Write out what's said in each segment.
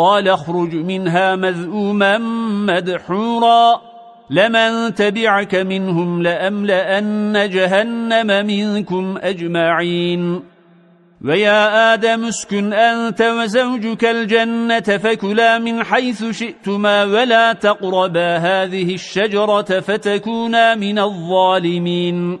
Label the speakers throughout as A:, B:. A: قال اخرج منها مذؤوما مدحورا لمن تبعك منهم لأملأن جهنم منكم أجمعين ويا آدم اسكن أنت وزوجك الجنة فكلا من حيث شئتما ولا تقربا هذه الشجرة فتكونا من الظالمين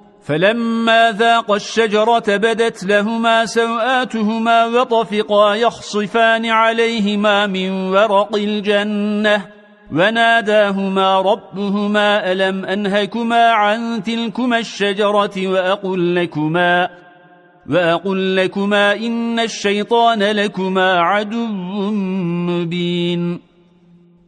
A: فلما ذاق الشجرة بدت لهما سوآتهما وطفقا يخصفان عليهما من ورق الجنة وناداهما ربهما ألم أنهكما عن تلكما الشجرة وأقول لكما وأقول لكما إن الشيطان لكما عدو مبين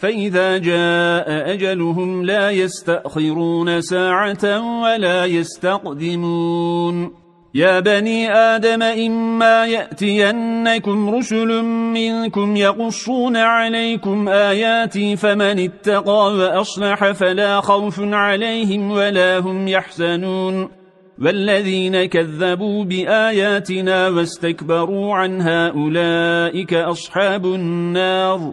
A: فإذا جاء أجلهم لا يستأخرون ساعة ولا يستقدمون يا بني آدم إما يأتينكم رسل منكم يقصون عليكم آياتي فمن اتقى وأصلح فلا خوف عليهم ولا هم يحزنون والذين كذبوا بآياتنا واستكبروا عنها أولئك أصحاب النار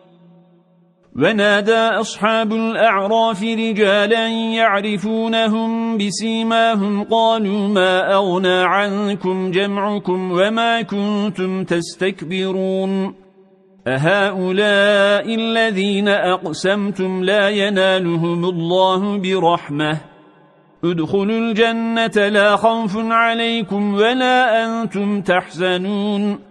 A: ونادى أصحاب الأعراف رجالا يعرفونهم بسيماهم قالوا ما أغنى عنكم جمعكم وما كنتم تستكبرون أهؤلاء الذين أقسمتم لا ينالهم الله برحمة ادخلوا الجنة لا خوف عليكم ولا أنتم تحزنون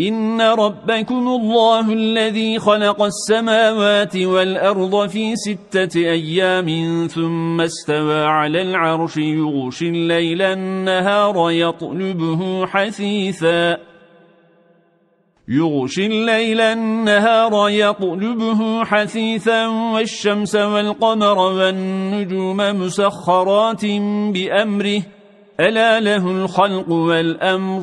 A: إن ربكم الله الذي خلق السماوات والأرض في ستة أيام ثم استوى على العرش يغشي الليل النهار يطلبه حثيثا يغشي الليل النهار يطلبه حثيثا والشمس والقمر والنجوم مسخرات بأمره ألا له الخلق والأمر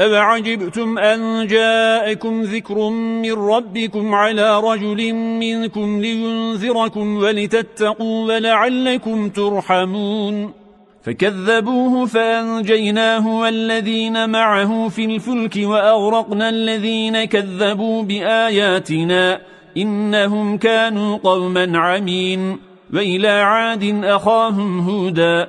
A: أَوَعَجِبْتُمْ أَنْ جَاءَكُمْ ذِكْرٌ مِّنْ رَبِّكُمْ عَلَى رَجُلٍ مِّنْكُمْ لِيُنْذِرَكُمْ وَلِتَتَّقُوا وَلَعَلَّكُمْ تُرْحَمُونَ فكذبوه فأنجيناه والذين معه في الفلك وأغرقنا الذين كذبوا بآياتنا إنهم كانوا قوما عمين وإلى عاد أخاهم هُودًا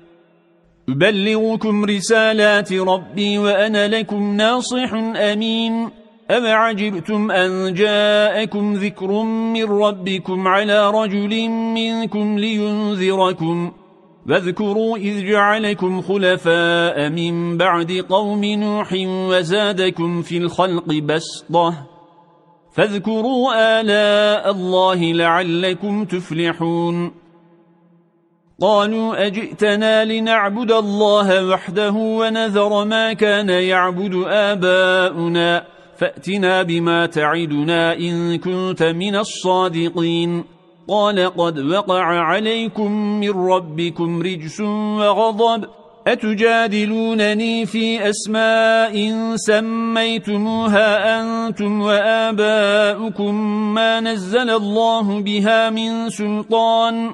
A: أبلغكم رسالات ربي وأنا لكم ناصح أمين أم عجبتم أن جاءكم ذكر من ربكم على رجل منكم لينذركم واذكروا إذ جعلكم خلفاء من بعد قوم نوح وزادكم في الخلق بسطة فاذكروا آلاء الله لعلكم تفلحون قالوا أجئتنا لنعبد الله وحده ونذر ما كان يعبد آباؤنا فأتنا بما تعدنا إن كنت من الصادقين قال قد وقع عليكم من ربكم رجس وغضب أتجادلونني في أسماء سميتموها أنتم وآباؤكم ما نزل الله بها من سلطان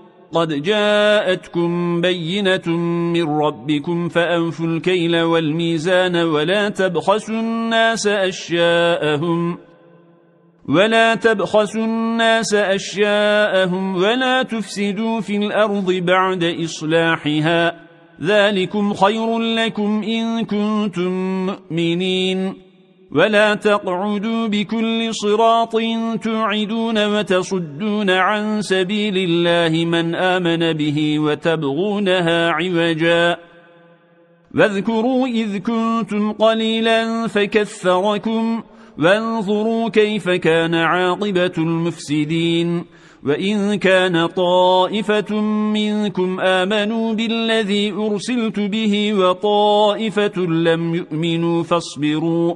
A: قد جاءتكم بينة من ربكم فأنفوا الكيل والميزان ولا تبخسوا الناس أشياءهم ولا تبخسوا الناس أشياءهم ولا تفسدوا في الأرض بعد إصلاحها ذلكم خير لكم إن كنتم مؤمنين ولا تقعدوا بكل صراط تعدون وتصدون عن سبيل الله من آمن به وتبغونها عوجا واذكروا إذ كنتم قليلا فكثركم وانظروا كيف كان عاقبة المفسدين وإن كان طائفة منكم آمنوا بالذي أرسلت به وطائفة لم يؤمنوا فاصبروا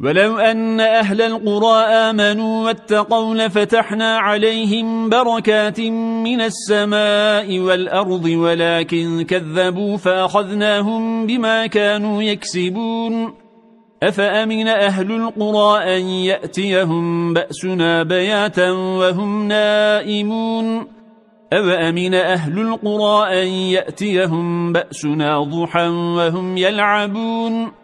A: ولو أن أهل القرى آمنوا واتقوا لفتحنا عليهم بركات من السماء والأرض ولكن كذبوا فأخذناهم بما كانوا يكسبون أفأمن أهل القرى أن يأتيهم بأسنا بياتا وهم نائمون أفأمن أهل القرى أن يأتيهم بأسنا ضحا وهم يلعبون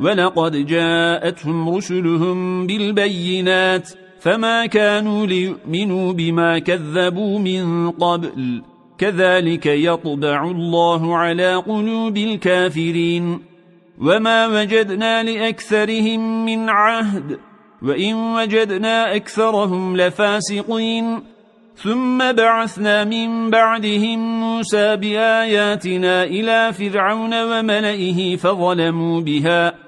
A: ولقد جاءتهم رسلهم بالبينات فما كانوا ليؤمنوا بما كذبوا من قبل كذلك يطبع الله على قلوب الكافرين وما وجدنا لأكثرهم من عهد وإن وجدنا أكثرهم لفاسقين ثم بعثنا من بعدهم موسى بآياتنا إلى فرعون وملئه فظلموا بها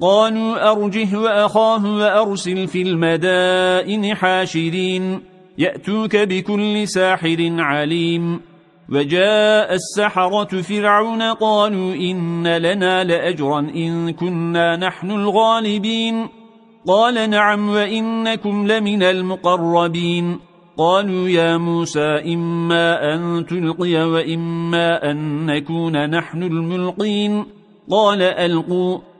A: قالوا أرجه وأخاه وأرسل في المدائن حاشرين يأتوك بكل ساحر عليم وجاء السحرة فرعون قالوا إن لنا لأجرا إن كنا نحن الغالبين قال نعم وإنكم لمن المقربين قالوا يا موسى إما أن تلقي وإما أن نكون نحن الملقين قال ألقوا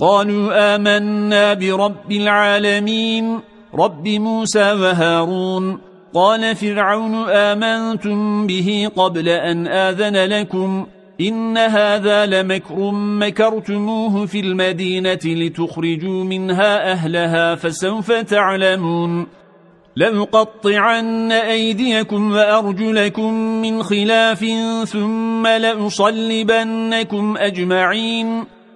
A: قالوا آمنا برب العالمين رب موسى وهارون قال فرعون آمنتم به قبل أن آذن لكم إن هذا لمكر مكرتموه في المدينة لتخرجوا منها أهلها فسوف تعلمون لأقطعن أيديكم وأرجلكم من خلاف ثم لأصلبنكم أجمعين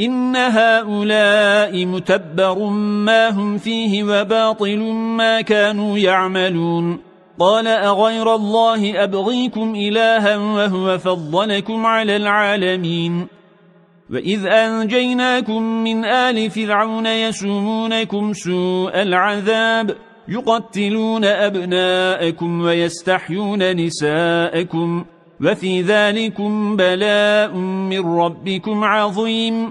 A: إن هؤلاء متبر ما هم فيه وباطل ما كانوا يعملون قال أغير الله أبغيكم إلها وهو فضلكم على العالمين وإذ أنجيناكم من آل فرعون يسومونكم سوء العذاب يقتلون أبناءكم ويستحيون نساءكم وفي ذلكم بلاء من ربكم عظيم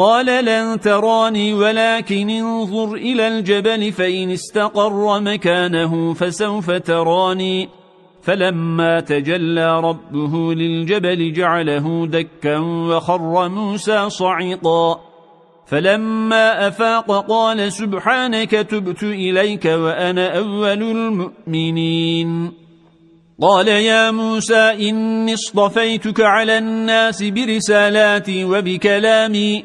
A: قال لن تراني ولكن انظر إلى الجبل فإن استقر مكانه فسوف تراني فلما تجلى ربه للجبل جعله دكا وخر موسى صعيطا فلما أفاق قال سبحانك تبت إليك وأنا أول المؤمنين قال يا موسى إني اصطفيتك على الناس برسالاتي وبكلامي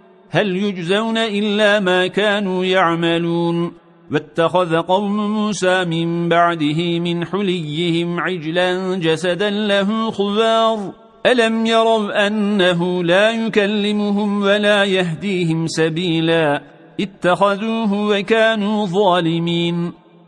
A: هل يجزون إلا ما كانوا يعملون واتخذ قوم موسى من بعده من حليهم عجلا جسدا له خبار ألم يروا أنه لا يكلمهم ولا يهديهم سبيلا اتخذوه وكانوا ظالمين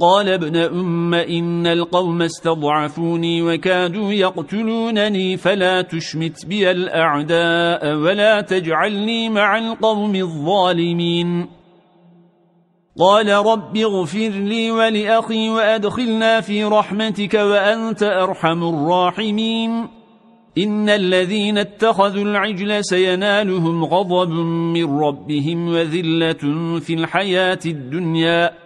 A: قال ابن أم إن القوم استضعفوني وكادوا يقتلونني فلا تشمت بي الأعداء ولا تجعلني مع القوم الظالمين قال رب اغفر لي ولأخي وأدخلنا في رحمتك وأنت أرحم الراحمين إن الذين اتخذوا العجل سينالهم غضب من ربهم وذلة في الحياة الدنيا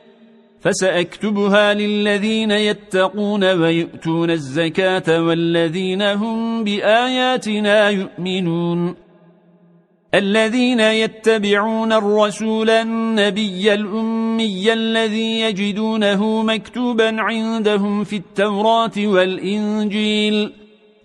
A: فسأكتبها للذين يتقون ويؤتون الزكاة والذين هم بآياتنا يؤمنون الذين يتبعون الرسول النبي الأمي الذي يجدونه مكتوبا عندهم في التوراة والإنجيل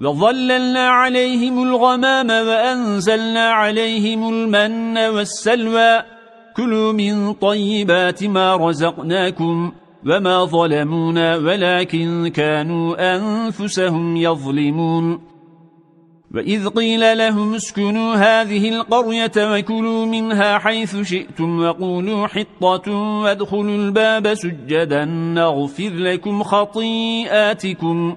A: وظللنا عليهم الغمام وأنزلنا عليهم المن والسلوى كلوا من طيبات ما رزقناكم وما ظلمونا ولكن كانوا أنفسهم يظلمون وإذ قيل لهم اسكنوا هذه القرية وكلوا منها حيث شئتم وقولوا حطة وادخلوا الباب سجدا نغفر لكم خطيئاتكم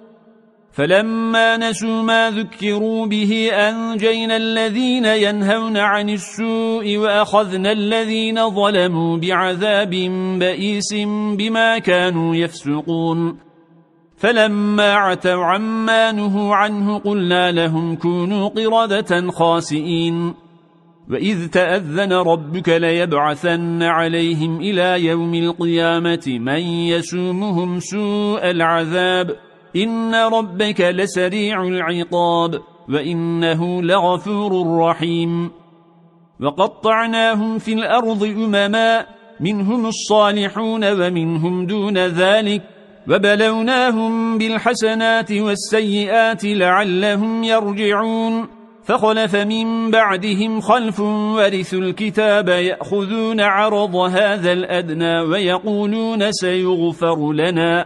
A: فلما نسوا ما ذكروا به أنجينا الذين ينهون عن السوء وأخذنا الذين ظلموا بعذاب بئيس بما كانوا يفسقون فلما عتوا عما نهوا عنه قلنا لهم كونوا قردة خاسئين وإذ تأذن ربك ليبعثن عليهم إلى يوم القيامة من يسومهم سوء العذاب إن ربك لسريع العقاب وإنه لغفور رحيم وقطعناهم في الأرض أمما منهم الصالحون ومنهم دون ذلك وبلوناهم بالحسنات والسيئات لعلهم يرجعون فخلف من بعدهم خلف ورثوا الكتاب يأخذون عرض هذا الأدنى ويقولون سيغفر لنا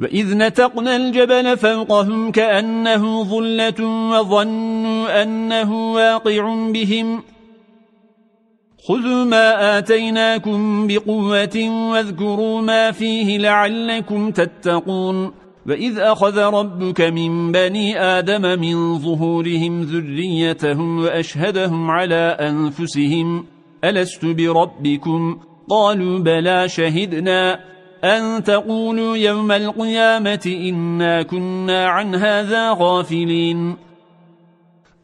A: وَإِذْ نَتَقْنَا الْجَبَلَ فَوْقَهُمْ كَأَنَّهُ ظُلَّةٌ وَظَنُّوا أَنَّهُ وَاقِعٌ بِهِمْ خُذُوا مَا آتَيْنَاكُمْ بِقُوَّةٍ وَاذْكُرُوا مَا فِيهِ لَعَلَّكُمْ تَتَّقُونَ وَإِذْ أَخَذَ رَبُّكَ مِنْ بَنِي آدَمَ مِنْ ظُهُورِهِمْ ذُرِّيَّتَهُمْ وَأَشْهَدَهُمْ عَلَى أَنْفُسِهِمْ أَلَسْتُ بِرَبِّكُمْ قَالُوا بَلَى شَهِدْنَا أن تقولوا يوم القيامة إنا كنا عن هذا غافلين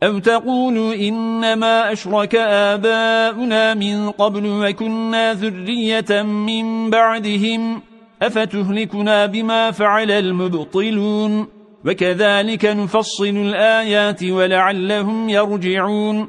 A: أو تقولوا إنما أشرك آباؤنا من قبل وكنا ذرية من بعدهم أفتهلكنا بما فعل المبطلون وكذلك نفصل الآيات ولعلهم يرجعون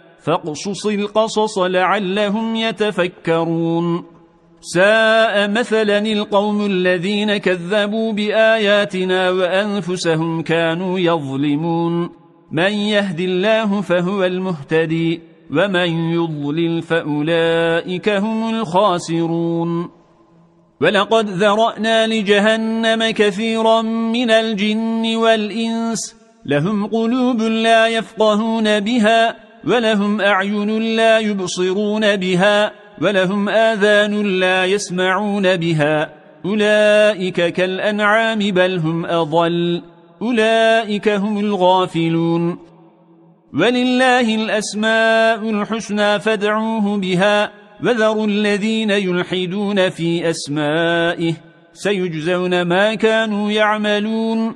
A: فاقصص القصص لعلهم يتفكرون ساء مثلا القوم الذين كذبوا بآياتنا وأنفسهم كانوا يظلمون من يهد الله فهو المهتدي ومن يضلل فأولئك هم الخاسرون ولقد ذرأنا لجهنم كثيرا من الجن والإنس لهم قلوب لا يفقهون بها ولهم أعين لا يبصرون بها ولهم آذان لا يسمعون بها أولئك كالأنعام بل هم أضل أولئك هم الغافلون ولله الأسماء الحسنى فادعوه بها وذروا الذين يلحدون في أسمائه سيجزون ما كانوا يعملون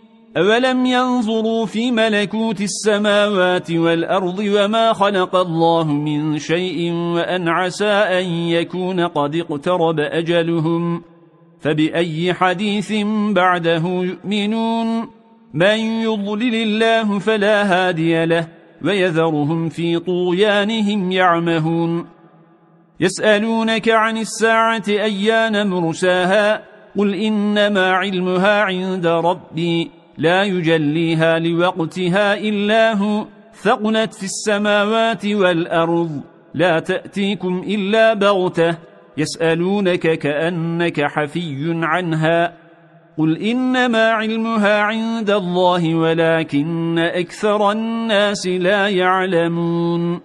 A: أولم ينظروا في ملكوت السماوات والأرض وما خلق الله من شيء وأن عسى أن يكون قد اقترب أجلهم فبأي حديث بعده يؤمنون من يضلل الله فلا هادي له ويذرهم في طغيانهم يعمهون يسألونك عن الساعة أيان مرساها قل إنما علمها عند ربي لا يجليها لوقتها إلا هو ثقلت في السماوات والأرض لا تأتيكم إلا بغتة يسألونك كأنك حفي عنها قل إنما علمها عند الله ولكن أكثر الناس لا يعلمون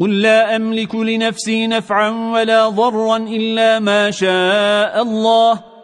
A: قل لا أملك لنفسي نفعا ولا ضرا إلا ما شاء الله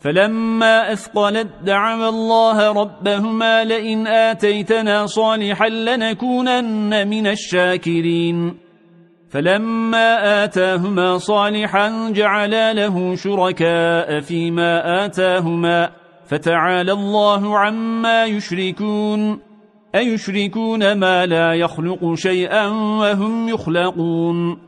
A: فلما أثقلت دعوا الله ربهما لئن آتيتنا صالحا لنكونن من الشاكرين فلما آتاهما صالحا جعلا له شركاء فيما آتاهما فتعالى الله عما يشركون أيشركون ما لا يخلق شيئا وهم يخلقون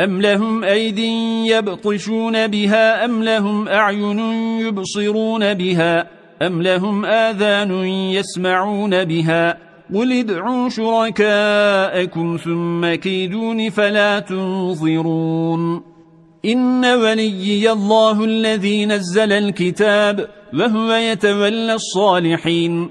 A: أم لهم أيد يبطشون بها أم لهم أعين يبصرون بها أم لهم آذان يسمعون بها قل ادعوا شركاءكم ثم كيدون فلا تنظرون إن وليي الله الذي نزل الكتاب وهو يتولى الصالحين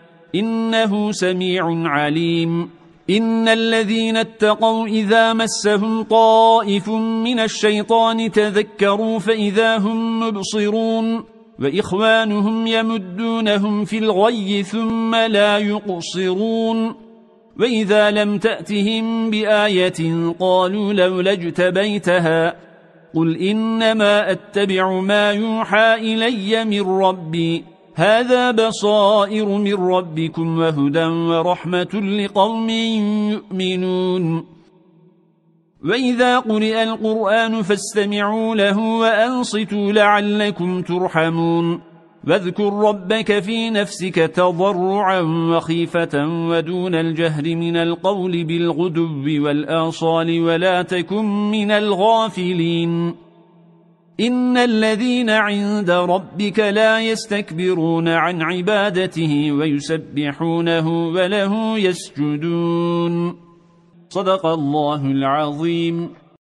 A: إنه سميع عليم إن الذين اتقوا إذا مسهم طائف من الشيطان تذكروا فإذا هم مبصرون وإخوانهم يمدونهم في الغي ثم لا يقصرون وإذا لم تأتهم بآية قالوا لولا اجتبيتها قل إنما أتبع ما يوحى إلي من ربي هذا بصائر من ربكم وهدى ورحمة لقوم يؤمنون وإذا قرئ القرآن فاستمعوا له وأنصتوا لعلكم ترحمون واذكر ربك في نفسك تضرعا وخيفة ودون الجهر من القول بالغدب والآصال ولا تكن من الغافلين إن الذين عند ربك لا يستكبرون عن عبادته ويسبحونه وله يسجدون صدق الله العظيم